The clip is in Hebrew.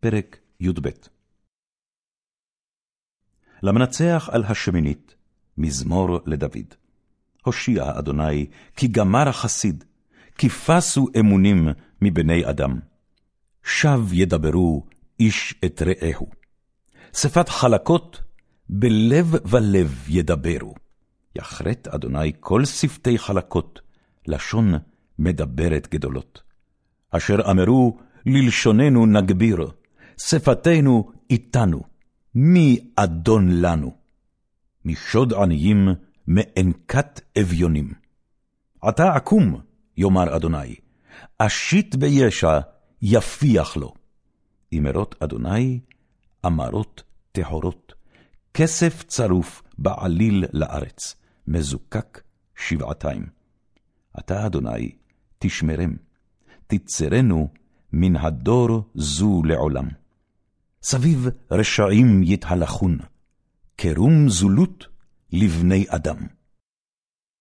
פרק י"ב למנצח על השמינית, מזמור לדוד. הושיע אדוני, כי גמר החסיד, כי פסו אמונים מבני אדם. שב ידברו איש את רעהו. שפת חלקות, בלב ולב ידברו. יחרט אדוני כל שפתי חלקות, לשון מדברת גדולות. אשר אמרו, ללשוננו נגביר, שפתנו איתנו, מי אדון לנו? משוד עניים, מאנקת אביונים. עתה עקום, יאמר אדוני, אשית בישע, יפיח לו. אמרות אדוני, אמרות טהורות, כסף צרוף בעליל לארץ, מזוקק שבעתיים. אתה, אדוני, תשמרם, תצרנו מן הדור זו לעולם. סביב רשעים יתהלכון, קרום זולות לבני אדם.